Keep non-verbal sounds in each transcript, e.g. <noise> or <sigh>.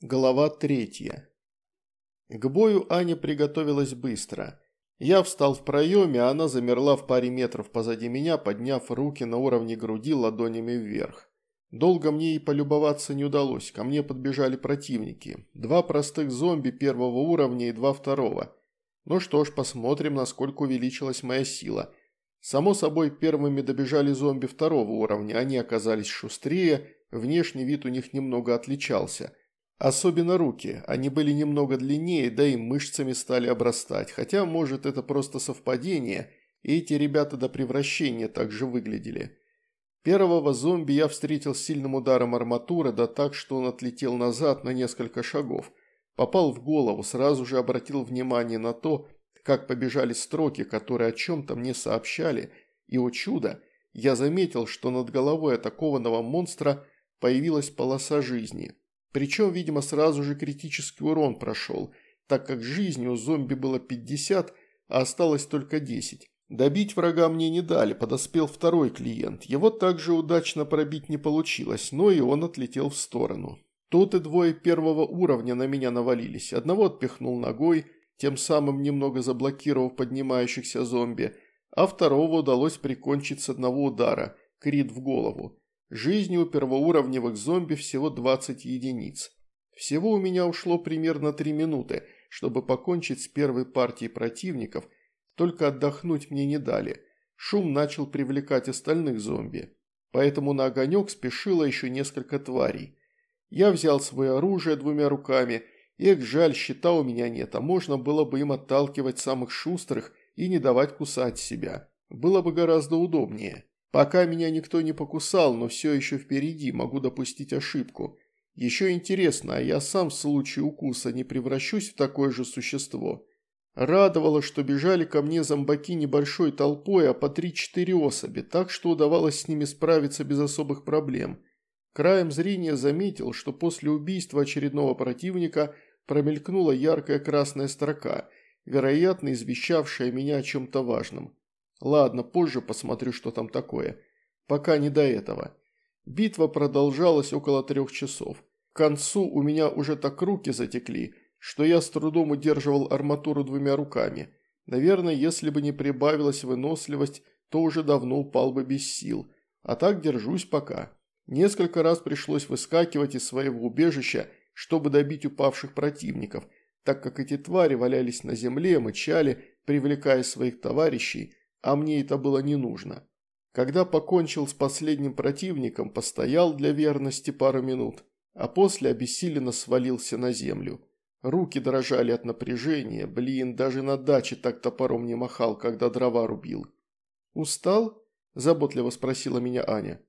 Глава третья. К бою Аня приготовилась быстро. Я встал в проеме, а она замерла в паре метров позади меня, подняв руки на уровне груди ладонями вверх. Долго мне и полюбоваться не удалось, ко мне подбежали противники. Два простых зомби первого уровня и два второго. Ну что ж, посмотрим, насколько увеличилась моя сила. Само собой, первыми добежали зомби второго уровня, они оказались шустрее, внешний вид у них немного отличался – Особенно руки, они были немного длиннее, да и мышцами стали обрастать, хотя, может, это просто совпадение, и эти ребята до превращения также выглядели. Первого зомби я встретил сильным ударом арматуры, да так, что он отлетел назад на несколько шагов. Попал в голову, сразу же обратил внимание на то, как побежали строки, которые о чем-то мне сообщали, и, о чудо, я заметил, что над головой атакованного монстра появилась полоса жизни. Причем, видимо, сразу же критический урон прошел, так как жизни у зомби было 50, а осталось только 10. Добить врага мне не дали, подоспел второй клиент. Его также удачно пробить не получилось, но и он отлетел в сторону. Тут и двое первого уровня на меня навалились. Одного отпихнул ногой, тем самым немного заблокировав поднимающихся зомби, а второго удалось прикончить с одного удара, крит в голову. Жизни у первоуровневых зомби всего 20 единиц. Всего у меня ушло примерно 3 минуты, чтобы покончить с первой партией противников, только отдохнуть мне не дали. Шум начал привлекать остальных зомби. Поэтому на огонек спешило еще несколько тварей. Я взял свое оружие двумя руками, эх, жаль, щита у меня нет, а можно было бы им отталкивать самых шустрых и не давать кусать себя. Было бы гораздо удобнее. Пока меня никто не покусал, но все еще впереди, могу допустить ошибку. Еще интересно, а я сам в случае укуса не превращусь в такое же существо? Радовало, что бежали ко мне зомбаки небольшой толпой, а по 3-4 особи, так что удавалось с ними справиться без особых проблем. Краем зрения заметил, что после убийства очередного противника промелькнула яркая красная строка, вероятно, извещавшая меня о чем-то важном. Ладно, позже посмотрю, что там такое. Пока не до этого. Битва продолжалась около трех часов. К концу у меня уже так руки затекли, что я с трудом удерживал арматуру двумя руками. Наверное, если бы не прибавилась выносливость, то уже давно упал бы без сил. А так держусь пока. Несколько раз пришлось выскакивать из своего убежища, чтобы добить упавших противников, так как эти твари валялись на земле, мычали, привлекая своих товарищей, а мне это было не нужно. Когда покончил с последним противником, постоял для верности пару минут, а после обессиленно свалился на землю. Руки дрожали от напряжения, блин, даже на даче так топором не махал, когда дрова рубил. «Устал?» – заботливо спросила меня Аня.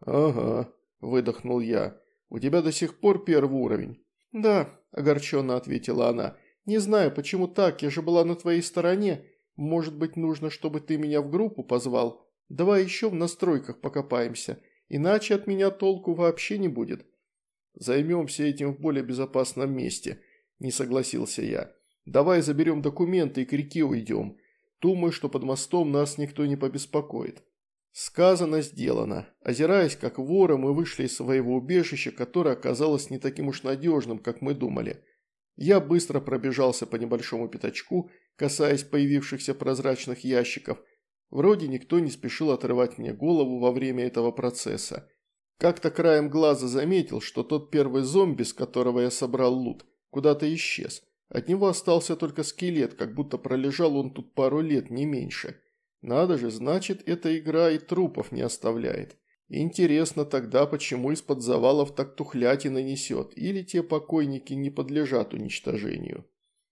«Ага», – выдохнул я. «У тебя до сих пор первый уровень?» «Да», – огорченно ответила она. «Не знаю, почему так, я же была на твоей стороне, может быть, нужно, чтобы ты меня в группу позвал? Давай еще в настройках покопаемся, иначе от меня толку вообще не будет». «Займемся этим в более безопасном месте», – не согласился я. «Давай заберем документы и к реке уйдем. Думаю, что под мостом нас никто не побеспокоит». Сказано, сделано. Озираясь как воры, мы вышли из своего убежища, которое оказалось не таким уж надежным, как мы думали. Я быстро пробежался по небольшому пятачку касаясь появившихся прозрачных ящиков. Вроде никто не спешил отрывать мне голову во время этого процесса. Как-то краем глаза заметил, что тот первый зомби, с которого я собрал лут, куда-то исчез. От него остался только скелет, как будто пролежал он тут пару лет, не меньше. Надо же, значит, эта игра и трупов не оставляет. Интересно тогда, почему из-под завалов так тухлятина несет, или те покойники не подлежат уничтожению.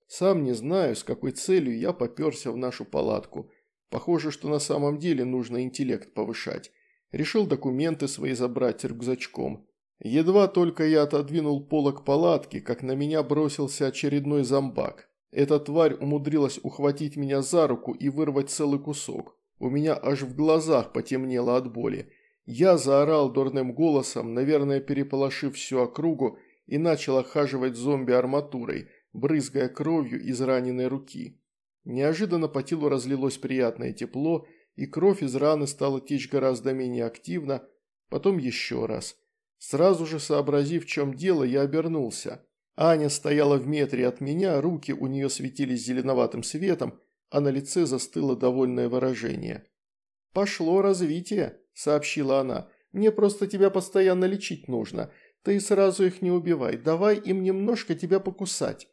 Сам не знаю, с какой целью я поперся в нашу палатку. Похоже, что на самом деле нужно интеллект повышать. Решил документы свои забрать рюкзачком. Едва только я отодвинул полок палатки, как на меня бросился очередной зомбак. Эта тварь умудрилась ухватить меня за руку и вырвать целый кусок. У меня аж в глазах потемнело от боли. Я заорал дурным голосом, наверное, переполошив всю округу, и начал охаживать зомби арматурой – брызгая кровью из раненой руки. Неожиданно по телу разлилось приятное тепло, и кровь из раны стала течь гораздо менее активно, потом еще раз. Сразу же сообразив, в чем дело, я обернулся. Аня стояла в метре от меня, руки у нее светились зеленоватым светом, а на лице застыло довольное выражение. «Пошло развитие», – сообщила она. «Мне просто тебя постоянно лечить нужно. Ты сразу их не убивай. Давай им немножко тебя покусать».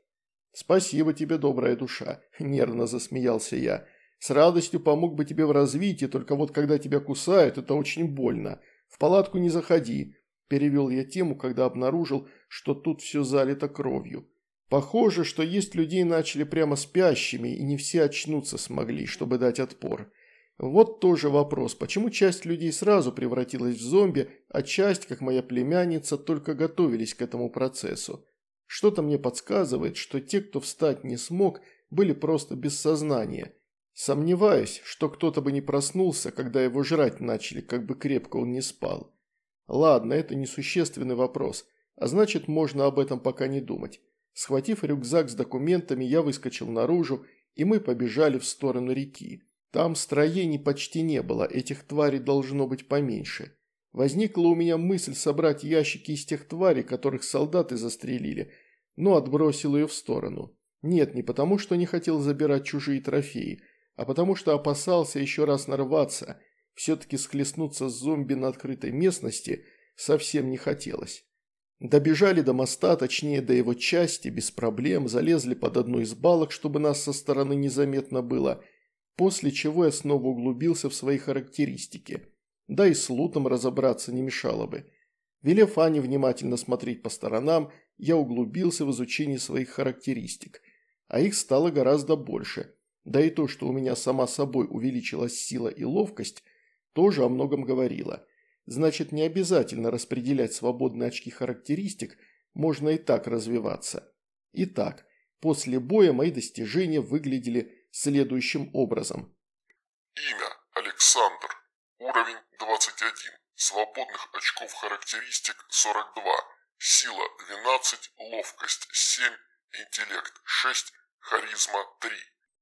«Спасибо тебе, добрая душа», – нервно засмеялся я. «С радостью помог бы тебе в развитии, только вот когда тебя кусают, это очень больно. В палатку не заходи», – перевел я тему, когда обнаружил, что тут все залито кровью. Похоже, что есть людей начали прямо спящими, и не все очнуться смогли, чтобы дать отпор. Вот тоже вопрос, почему часть людей сразу превратилась в зомби, а часть, как моя племянница, только готовились к этому процессу. Что-то мне подсказывает, что те, кто встать не смог, были просто без сознания. Сомневаюсь, что кто-то бы не проснулся, когда его жрать начали, как бы крепко он не спал. Ладно, это несущественный вопрос, а значит, можно об этом пока не думать. Схватив рюкзак с документами, я выскочил наружу, и мы побежали в сторону реки. Там строений почти не было, этих тварей должно быть поменьше. Возникла у меня мысль собрать ящики из тех тварей, которых солдаты застрелили, но отбросил ее в сторону. Нет, не потому, что не хотел забирать чужие трофеи, а потому что опасался еще раз нарваться. Все-таки схлестнуться с зомби на открытой местности совсем не хотелось. Добежали до моста, точнее до его части, без проблем, залезли под одну из балок, чтобы нас со стороны незаметно было, после чего я снова углубился в свои характеристики – да и с лутом разобраться не мешало бы. Велев Ане внимательно смотреть по сторонам, я углубился в изучение своих характеристик. А их стало гораздо больше. Да и то, что у меня сама собой увеличилась сила и ловкость, тоже о многом говорило. Значит, не обязательно распределять свободные очки характеристик, можно и так развиваться. Итак, после боя мои достижения выглядели следующим образом. Имя – Александр. Уровень 21. Свободных очков характеристик 42. Сила 12, ловкость 7, интеллект 6, харизма 3.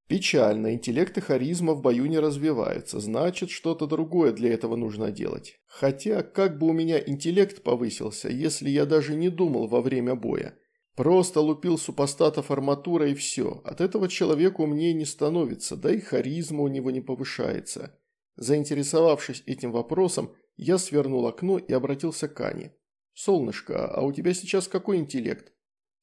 Печально, интеллект и харизма в бою не развиваются, значит, что-то другое для этого нужно делать. Хотя, как бы у меня интеллект повысился, если я даже не думал во время боя. Просто лупил супостатов арматура и все. От этого человека умнее не становится, да и харизма у него не повышается. Заинтересовавшись этим вопросом, я свернул окно и обратился к Ане. «Солнышко, а у тебя сейчас какой интеллект?»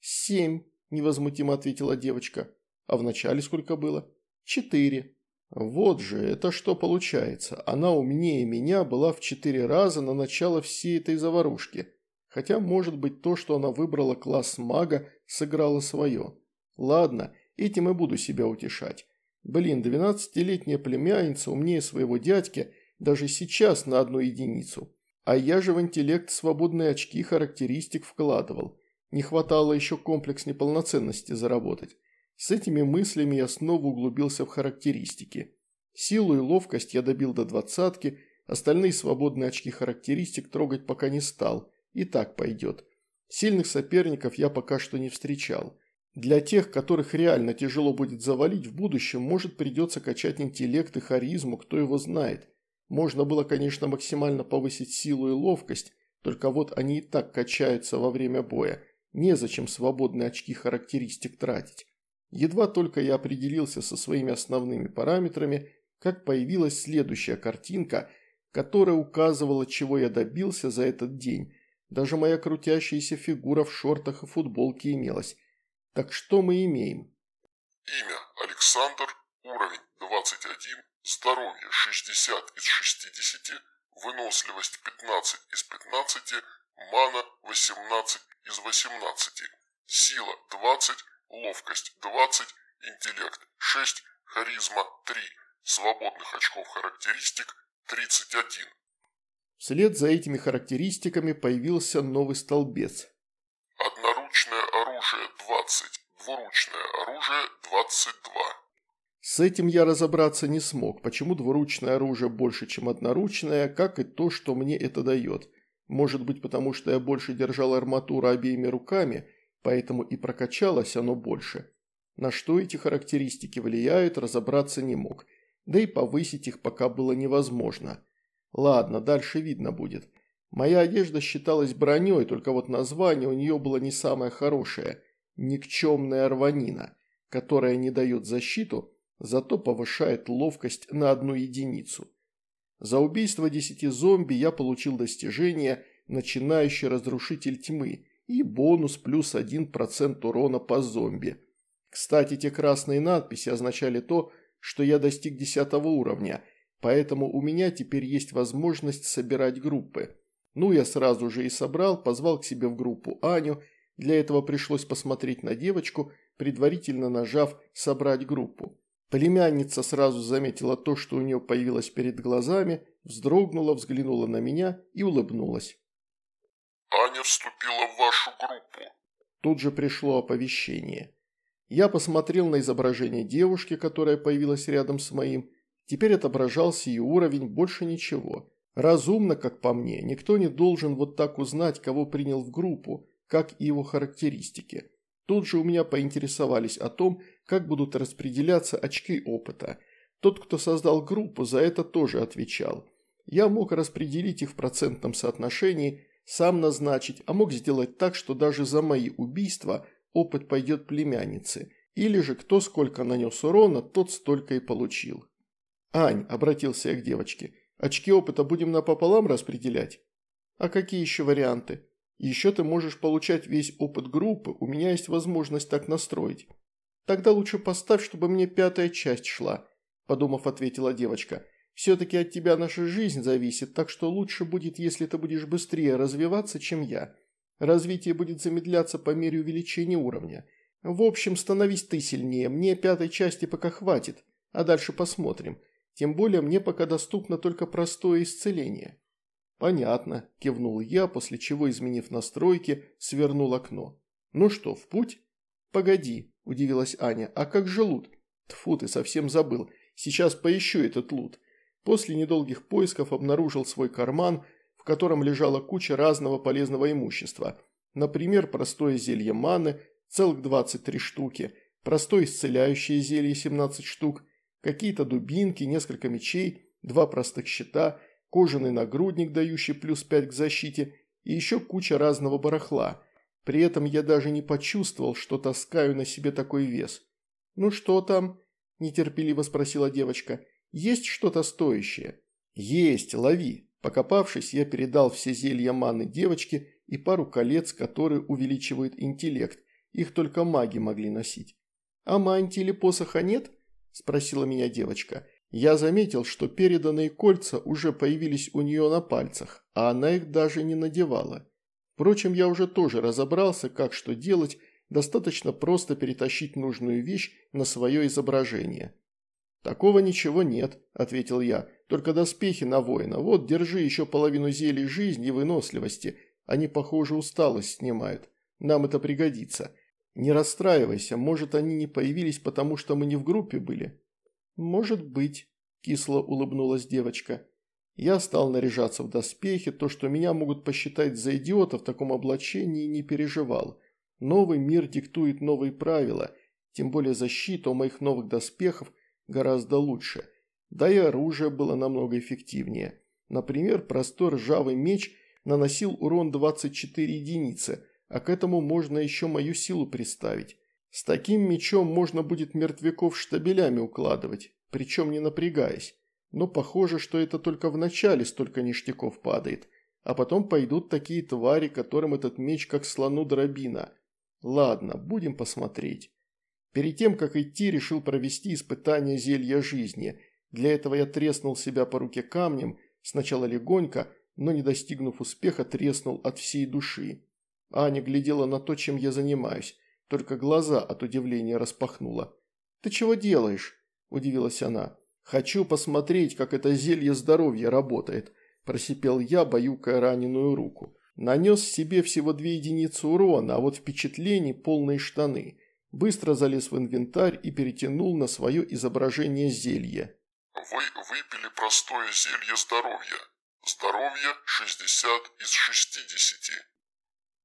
«Семь», – невозмутимо ответила девочка. «А в начале сколько было?» «Четыре». «Вот же, это что получается? Она умнее меня была в четыре раза на начало всей этой заварушки. Хотя, может быть, то, что она выбрала класс мага, сыграло свое. Ладно, этим и буду себя утешать. Блин, двенадцатилетняя племянница умнее своего дядьки даже сейчас на одну единицу. А я же в интеллект свободные очки характеристик вкладывал. Не хватало еще комплекс неполноценности заработать. С этими мыслями я снова углубился в характеристики. Силу и ловкость я добил до двадцатки, остальные свободные очки характеристик трогать пока не стал. И так пойдет. Сильных соперников я пока что не встречал. Для тех, которых реально тяжело будет завалить в будущем, может придется качать интеллект и харизму, кто его знает. Можно было, конечно, максимально повысить силу и ловкость, только вот они и так качаются во время боя. Незачем свободные очки характеристик тратить. Едва только я определился со своими основными параметрами, как появилась следующая картинка, которая указывала, чего я добился за этот день. Даже моя крутящаяся фигура в шортах и футболке имелась. Так что мы имеем? Имя Александр, уровень 21, здоровье 60 из 60, выносливость 15 из 15, мана 18 из 18, сила 20, ловкость 20, интеллект 6, харизма 3, свободных очков характеристик 31. Вслед за этими характеристиками появился новый столбец. Одноручное оружие 20, двуручное оружие 22. С этим я разобраться не смог, почему двуручное оружие больше, чем одноручное, как и то, что мне это дает. Может быть, потому что я больше держал арматуру обеими руками, поэтому и прокачалось оно больше. На что эти характеристики влияют, разобраться не мог. Да и повысить их пока было невозможно. Ладно, дальше видно будет. Моя одежда считалась броней, только вот название у нее было не самое хорошее. никчемная рванина, которая не дает защиту, зато повышает ловкость на одну единицу. За убийство десяти зомби я получил достижение «Начинающий разрушитель тьмы» и бонус плюс 1% урона по зомби. Кстати, те красные надписи означали то, что я достиг 10 уровня, поэтому у меня теперь есть возможность собирать группы. Ну, я сразу же и собрал, позвал к себе в группу Аню, для этого пришлось посмотреть на девочку, предварительно нажав «собрать группу». Племянница сразу заметила то, что у нее появилось перед глазами, вздрогнула, взглянула на меня и улыбнулась. «Аня вступила в вашу группу». Тут же пришло оповещение. Я посмотрел на изображение девушки, которая появилась рядом с моим. Теперь отображался и уровень, больше ничего. Разумно, как по мне, никто не должен вот так узнать, кого принял в группу, как и его характеристики. Тут же у меня поинтересовались о том, как будут распределяться очки опыта. Тот, кто создал группу, за это тоже отвечал. Я мог распределить их в процентном соотношении, сам назначить, а мог сделать так, что даже за мои убийства опыт пойдет племяннице. Или же кто сколько нанес урона, тот столько и получил. «Ань», – обратился я к девочке, – «очки опыта будем напополам распределять?» «А какие еще варианты?» Еще ты можешь получать весь опыт группы, у меня есть возможность так настроить. Тогда лучше поставь, чтобы мне пятая часть шла», – подумав, ответила девочка. «Все-таки от тебя наша жизнь зависит, так что лучше будет, если ты будешь быстрее развиваться, чем я. Развитие будет замедляться по мере увеличения уровня. В общем, становись ты сильнее, мне пятой части пока хватит, а дальше посмотрим. Тем более мне пока доступно только простое исцеление». «Понятно», – кивнул я, после чего, изменив настройки, свернул окно. «Ну что, в путь?» «Погоди», – удивилась Аня, – «а как же лут?» «Тьфу, ты совсем забыл. Сейчас поищу этот лут». После недолгих поисков обнаружил свой карман, в котором лежала куча разного полезного имущества. Например, простое зелье маны, целых 23 штуки, простое исцеляющее зелье 17 штук, какие-то дубинки, несколько мечей, два простых щита – кожаный нагрудник, дающий плюс 5 к защите, и еще куча разного барахла. При этом я даже не почувствовал, что таскаю на себе такой вес. «Ну что там?» – нетерпеливо спросила девочка. «Есть что-то стоящее?» «Есть, лови!» Покопавшись, я передал все зелья маны девочке и пару колец, которые увеличивают интеллект. Их только маги могли носить. «А мантии или посоха нет?» – спросила меня девочка. Я заметил, что переданные кольца уже появились у нее на пальцах, а она их даже не надевала. Впрочем, я уже тоже разобрался, как что делать, достаточно просто перетащить нужную вещь на свое изображение. «Такого ничего нет», – ответил я, – «только доспехи на воина. Вот, держи еще половину зелий жизни и выносливости. Они, похоже, усталость снимают. Нам это пригодится. Не расстраивайся, может, они не появились, потому что мы не в группе были». «Может быть», – кисло улыбнулась девочка. Я стал наряжаться в доспехи, то, что меня могут посчитать за идиота в таком облачении, не переживал. Новый мир диктует новые правила, тем более защита у моих новых доспехов гораздо лучше. Да и оружие было намного эффективнее. Например, простой ржавый меч наносил урон 24 единицы, а к этому можно еще мою силу приставить. С таким мечом можно будет мертвяков штабелями укладывать, причем не напрягаясь. Но похоже, что это только в начале столько ништяков падает, а потом пойдут такие твари, которым этот меч как слону дробина. Ладно, будем посмотреть. Перед тем, как идти, решил провести испытание зелья жизни. Для этого я треснул себя по руке камнем, сначала легонько, но не достигнув успеха, треснул от всей души. Аня глядела на то, чем я занимаюсь только глаза от удивления распахнула. «Ты чего делаешь?» – удивилась она. «Хочу посмотреть, как это зелье здоровья работает», – просипел я, баюкая раненую руку. Нанес себе всего две единицы урона, а вот впечатлений полные штаны. Быстро залез в инвентарь и перетянул на свое изображение зелье. «Вы выпили простое зелье здоровья. Здоровье 60 из 60.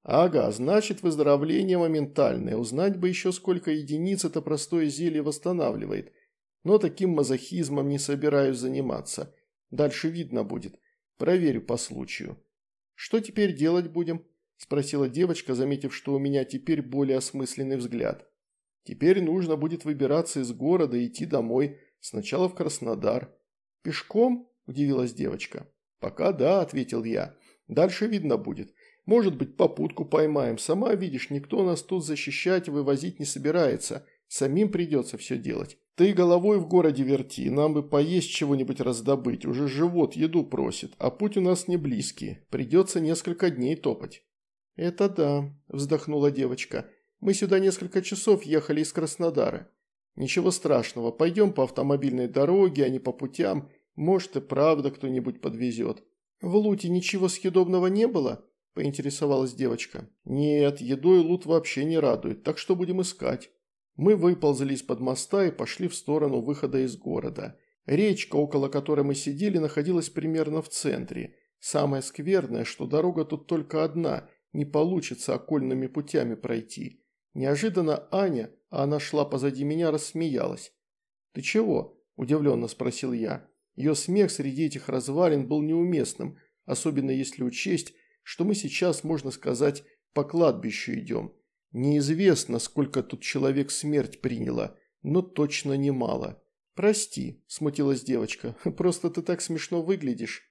Ага, значит выздоровление моментальное. Узнать бы еще сколько единиц это простое зелье восстанавливает. Но таким мазохизмом не собираюсь заниматься. Дальше видно будет. Проверю по случаю. Что теперь делать будем? – спросила девочка, заметив, что у меня теперь более осмысленный взгляд. «Теперь нужно будет выбираться из города и идти домой, сначала в Краснодар». «Пешком?» – удивилась девочка. «Пока да», – ответил я. «Дальше видно будет. Может быть, попутку поймаем. Сама видишь, никто нас тут защищать и вывозить не собирается. Самим придется все делать. Ты головой в городе верти, нам бы поесть чего-нибудь раздобыть. Уже живот еду просит, а путь у нас не близкий. Придется несколько дней топать». «Это да», – вздохнула девочка. «Мы сюда несколько часов ехали из Краснодара. Ничего страшного, пойдем по автомобильной дороге, а не по путям. Может и правда кто-нибудь подвезет». «В Луте ничего съедобного не было?» – поинтересовалась девочка. «Нет, едой Лут вообще не радует, так что будем искать». Мы выползли из-под моста и пошли в сторону выхода из города. Речка, около которой мы сидели, находилась примерно в центре. Самое скверное, что дорога тут только одна, не получится окольными путями пройти. Неожиданно Аня, а она шла позади меня, рассмеялась. «Ты чего?» – удивленно спросил я. Ее смех среди этих развалин был неуместным, особенно если учесть, что мы сейчас, можно сказать, по кладбищу идем. Неизвестно, сколько тут человек смерть приняло, но точно немало. «Прости», – смутилась девочка, <laughs> – «просто ты так смешно выглядишь».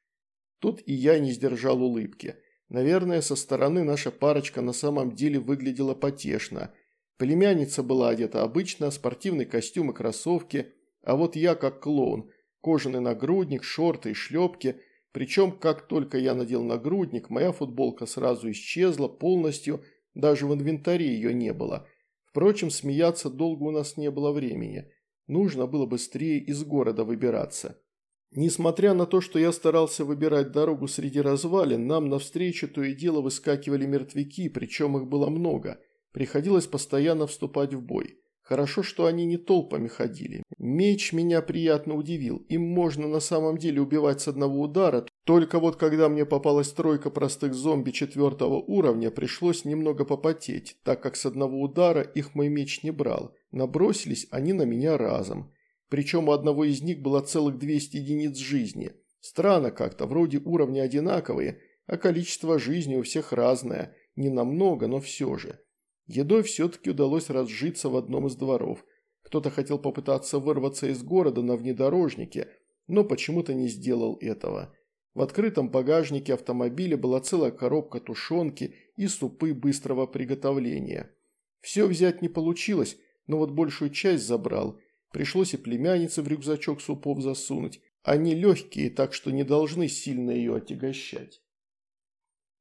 Тут и я не сдержал улыбки. Наверное, со стороны наша парочка на самом деле выглядела потешно. Племянница была одета обычно, спортивный костюм и кроссовки, а вот я как клоун, кожаный нагрудник, шорты и шлепки – причем, как только я надел нагрудник, моя футболка сразу исчезла полностью, даже в инвентаре ее не было. Впрочем, смеяться долго у нас не было времени. Нужно было быстрее из города выбираться. Несмотря на то, что я старался выбирать дорогу среди развалин, нам навстречу то и дело выскакивали мертвяки, причем их было много. Приходилось постоянно вступать в бой. Хорошо, что они не толпами ходили. Меч меня приятно удивил. Им можно на самом деле убивать с одного удара, только вот когда мне попалась тройка простых зомби четвертого уровня, пришлось немного попотеть, так как с одного удара их мой меч не брал. Набросились они на меня разом. Причем у одного из них было целых 200 единиц жизни. Странно как-то, вроде уровни одинаковые, а количество жизни у всех разное. Не намного, но все же. Едой все-таки удалось разжиться в одном из дворов. Кто-то хотел попытаться вырваться из города на внедорожнике, но почему-то не сделал этого. В открытом багажнике автомобиля была целая коробка тушенки и супы быстрого приготовления. Все взять не получилось, но вот большую часть забрал. Пришлось и племяннице в рюкзачок супов засунуть. Они легкие, так что не должны сильно ее отягощать.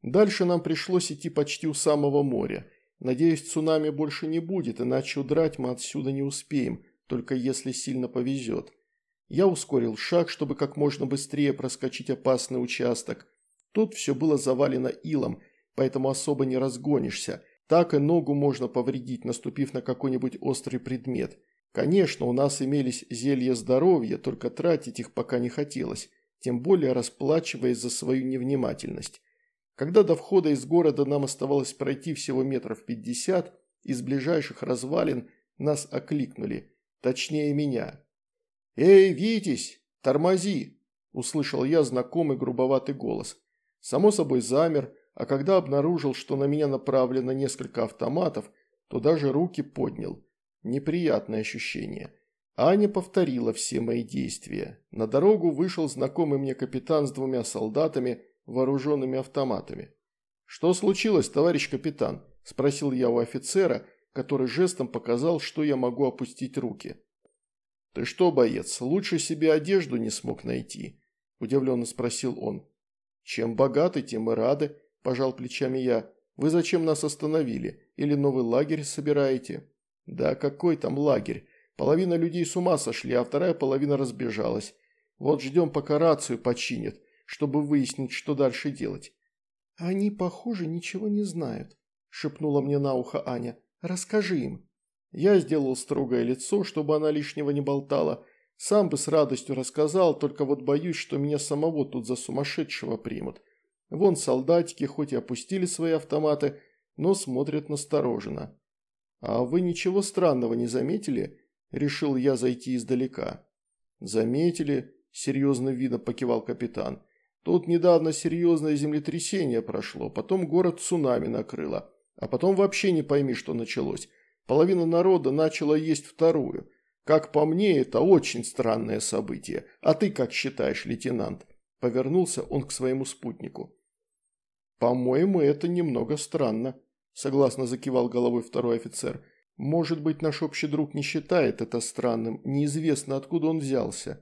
Дальше нам пришлось идти почти у самого моря. Надеюсь, цунами больше не будет, иначе удрать мы отсюда не успеем, только если сильно повезет. Я ускорил шаг, чтобы как можно быстрее проскочить опасный участок. Тут все было завалено илом, поэтому особо не разгонишься. Так и ногу можно повредить, наступив на какой-нибудь острый предмет. Конечно, у нас имелись зелья здоровья, только тратить их пока не хотелось, тем более расплачиваясь за свою невнимательность. Когда до входа из города нам оставалось пройти всего метров пятьдесят, из ближайших развалин нас окликнули, точнее меня. «Эй, Витязь, тормози!» – услышал я знакомый грубоватый голос. Само собой замер, а когда обнаружил, что на меня направлено несколько автоматов, то даже руки поднял. Неприятное ощущение. Аня повторила все мои действия. На дорогу вышел знакомый мне капитан с двумя солдатами – вооруженными автоматами. «Что случилось, товарищ капитан?» – спросил я у офицера, который жестом показал, что я могу опустить руки. «Ты что, боец, лучше себе одежду не смог найти?» – удивленно спросил он. «Чем богаты, тем и рады», – пожал плечами я. «Вы зачем нас остановили? Или новый лагерь собираете?» «Да какой там лагерь? Половина людей с ума сошли, а вторая половина разбежалась. Вот ждем, пока рацию починят чтобы выяснить, что дальше делать. «Они, похоже, ничего не знают», – шепнула мне на ухо Аня. «Расскажи им». Я сделал строгое лицо, чтобы она лишнего не болтала. Сам бы с радостью рассказал, только вот боюсь, что меня самого тут за сумасшедшего примут. Вон солдатики хоть и опустили свои автоматы, но смотрят настороженно. «А вы ничего странного не заметили?» – решил я зайти издалека. «Заметили», – серьезно видно покивал капитан. Тут недавно серьезное землетрясение прошло, потом город цунами накрыло, а потом вообще не пойми, что началось. Половина народа начала есть вторую. Как по мне, это очень странное событие. А ты как считаешь, лейтенант?» Повернулся он к своему спутнику. «По-моему, это немного странно», – согласно закивал головой второй офицер. «Может быть, наш общий друг не считает это странным, неизвестно, откуда он взялся».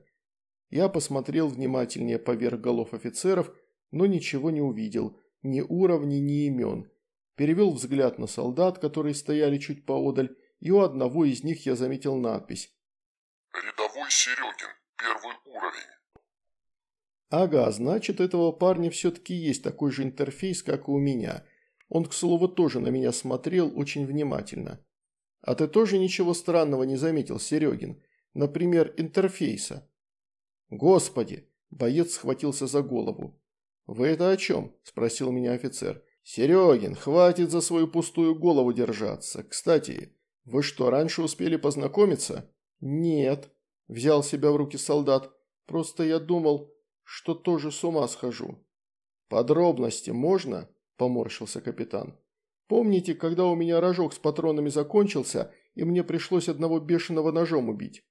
Я посмотрел внимательнее поверх голов офицеров, но ничего не увидел, ни уровней, ни имен. Перевел взгляд на солдат, которые стояли чуть поодаль, и у одного из них я заметил надпись. «Рядовой Серегин, первый уровень». Ага, значит, этого парня все-таки есть такой же интерфейс, как и у меня. Он, к слову, тоже на меня смотрел очень внимательно. А ты тоже ничего странного не заметил, Серегин? Например, интерфейса? Господи! Боец схватился за голову. «Вы это о чем?» – спросил меня офицер. «Серегин, хватит за свою пустую голову держаться. Кстати, вы что, раньше успели познакомиться?» «Нет», – взял себя в руки солдат. «Просто я думал, что тоже с ума схожу». «Подробности можно?» – поморщился капитан. «Помните, когда у меня рожок с патронами закончился, и мне пришлось одного бешеного ножом убить?»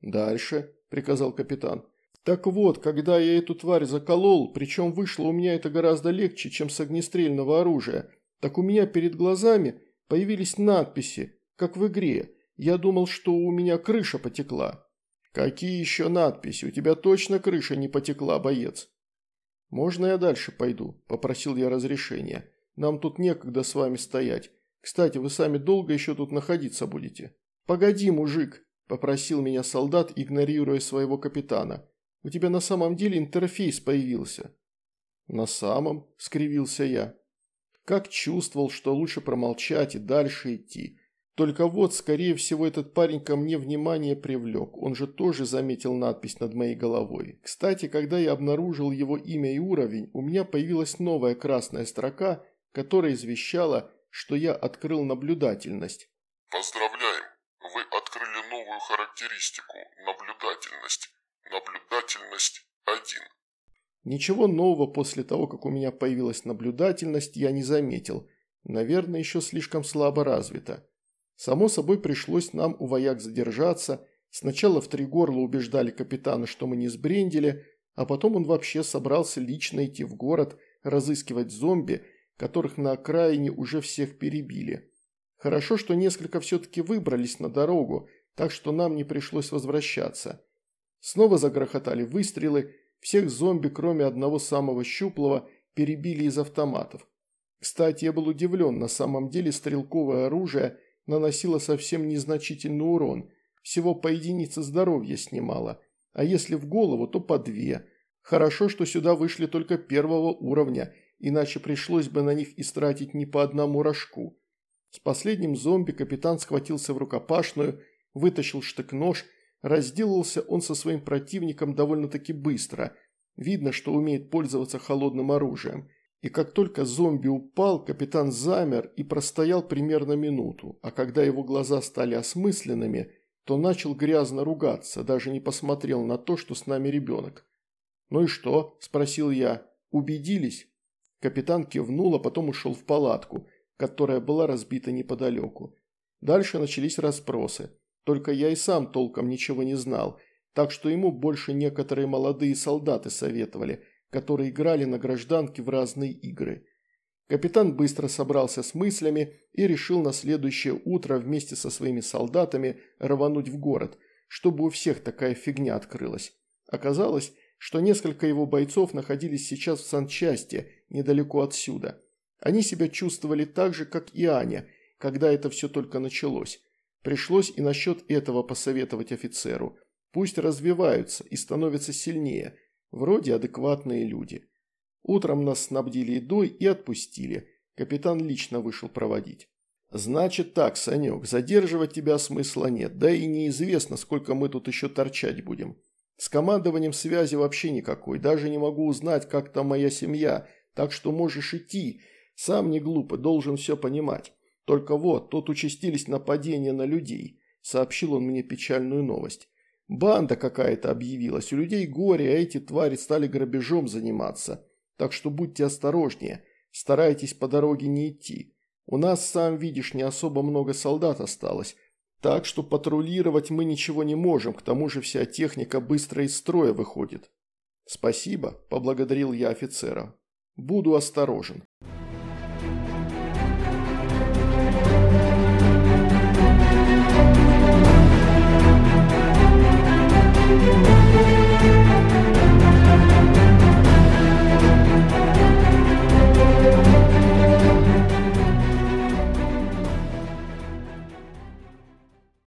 «Дальше», – приказал капитан. Так вот, когда я эту тварь заколол, причем вышло у меня это гораздо легче, чем с огнестрельного оружия, так у меня перед глазами появились надписи, как в игре. Я думал, что у меня крыша потекла. Какие еще надписи? У тебя точно крыша не потекла, боец? Можно я дальше пойду? Попросил я разрешения. Нам тут некогда с вами стоять. Кстати, вы сами долго еще тут находиться будете? Погоди, мужик, попросил меня солдат, игнорируя своего капитана. У тебя на самом деле интерфейс появился». «На самом?» – скривился я. Как чувствовал, что лучше промолчать и дальше идти. Только вот, скорее всего, этот парень ко мне внимание привлек. Он же тоже заметил надпись над моей головой. Кстати, когда я обнаружил его имя и уровень, у меня появилась новая красная строка, которая извещала, что я открыл наблюдательность. Поздравляем! Вы открыли новую характеристику – наблюдательность. Наблюдательность 1. Ничего нового после того, как у меня появилась наблюдательность, я не заметил. Наверное, еще слишком слабо развита. Само собой, пришлось нам у вояк задержаться. Сначала в три горла убеждали капитана, что мы не сбрендили, а потом он вообще собрался лично идти в город, разыскивать зомби, которых на окраине уже всех перебили. Хорошо, что несколько все-таки выбрались на дорогу, так что нам не пришлось возвращаться. Снова загрохотали выстрелы, всех зомби, кроме одного самого щуплого, перебили из автоматов. Кстати, я был удивлен, на самом деле стрелковое оружие наносило совсем незначительный урон, всего по единице здоровья снимало, а если в голову, то по две. Хорошо, что сюда вышли только первого уровня, иначе пришлось бы на них истратить не по одному рожку. С последним зомби капитан схватился в рукопашную, вытащил штык-нож – Разделался он со своим противником довольно-таки быстро. Видно, что умеет пользоваться холодным оружием. И как только зомби упал, капитан замер и простоял примерно минуту, а когда его глаза стали осмысленными, то начал грязно ругаться, даже не посмотрел на то, что с нами ребенок. «Ну и что?» – спросил я. «Убедились?» Капитан кивнул, а потом ушел в палатку, которая была разбита неподалеку. Дальше начались расспросы. Только я и сам толком ничего не знал, так что ему больше некоторые молодые солдаты советовали, которые играли на гражданке в разные игры. Капитан быстро собрался с мыслями и решил на следующее утро вместе со своими солдатами рвануть в город, чтобы у всех такая фигня открылась. Оказалось, что несколько его бойцов находились сейчас в санчасти, недалеко отсюда. Они себя чувствовали так же, как и Аня, когда это все только началось. Пришлось и насчет этого посоветовать офицеру. Пусть развиваются и становятся сильнее, вроде адекватные люди. Утром нас снабдили едой и отпустили. Капитан лично вышел проводить. «Значит так, Санек, задерживать тебя смысла нет, да и неизвестно, сколько мы тут еще торчать будем. С командованием связи вообще никакой, даже не могу узнать, как там моя семья, так что можешь идти. Сам не глупо, должен все понимать. Только вот, тут участились нападения на людей, сообщил он мне печальную новость. Банда какая-то объявилась, у людей горе, а эти твари стали грабежом заниматься. Так что будьте осторожнее, старайтесь по дороге не идти. У нас, сам видишь, не особо много солдат осталось, так что патрулировать мы ничего не можем, к тому же вся техника быстро из строя выходит. Спасибо, поблагодарил я офицера. Буду осторожен.